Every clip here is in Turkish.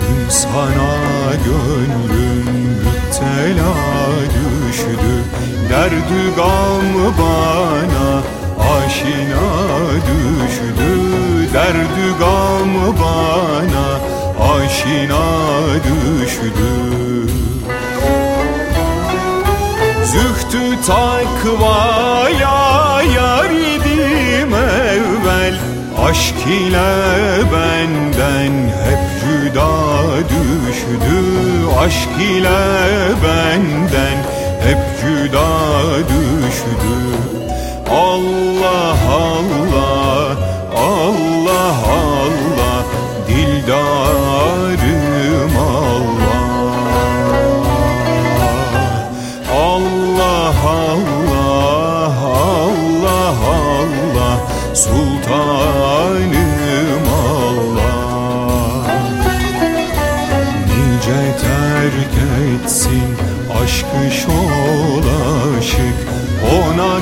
Gün sana gönlüm müptela düştü. Derdi gam bana aşina düştü. Derdi gam bana aşina düştü. Zühtü takvaya yar idim evvel. Aşk ile cüda düştü Aşk ile benden hep cüda düştü Allah Allah Allah Allah Dildarım Allah. Allah Allah Allah Allah Sultanım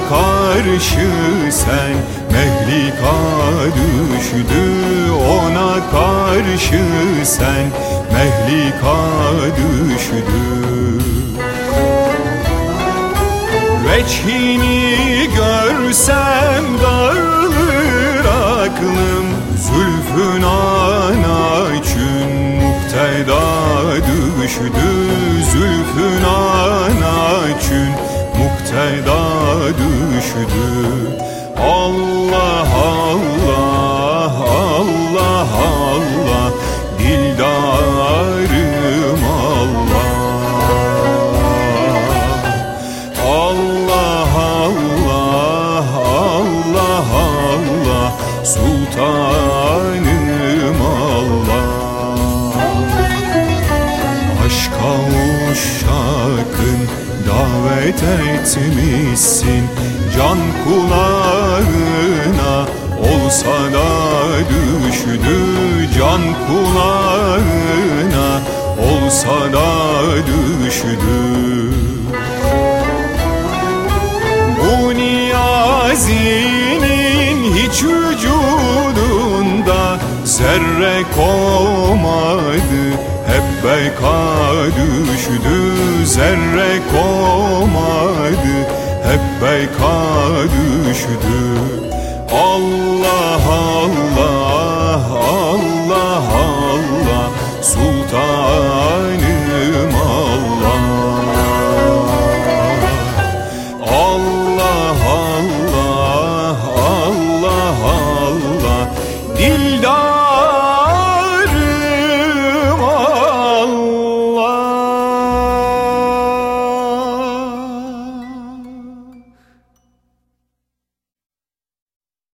karşı sen. Mehlika düştü Ona karşı sen. Mehlika düştü Veçhini görsem dağılır aklım. Zülfün anaçün mukteda düştü düştü Allah davet etmişsin. Can kulağına olsa da düştü. Can kulağına olsa da düştü. Bu niyazinin hiç vücudunda Zerre komadı beka düştü Zerre komadı hep beka düştü. Allah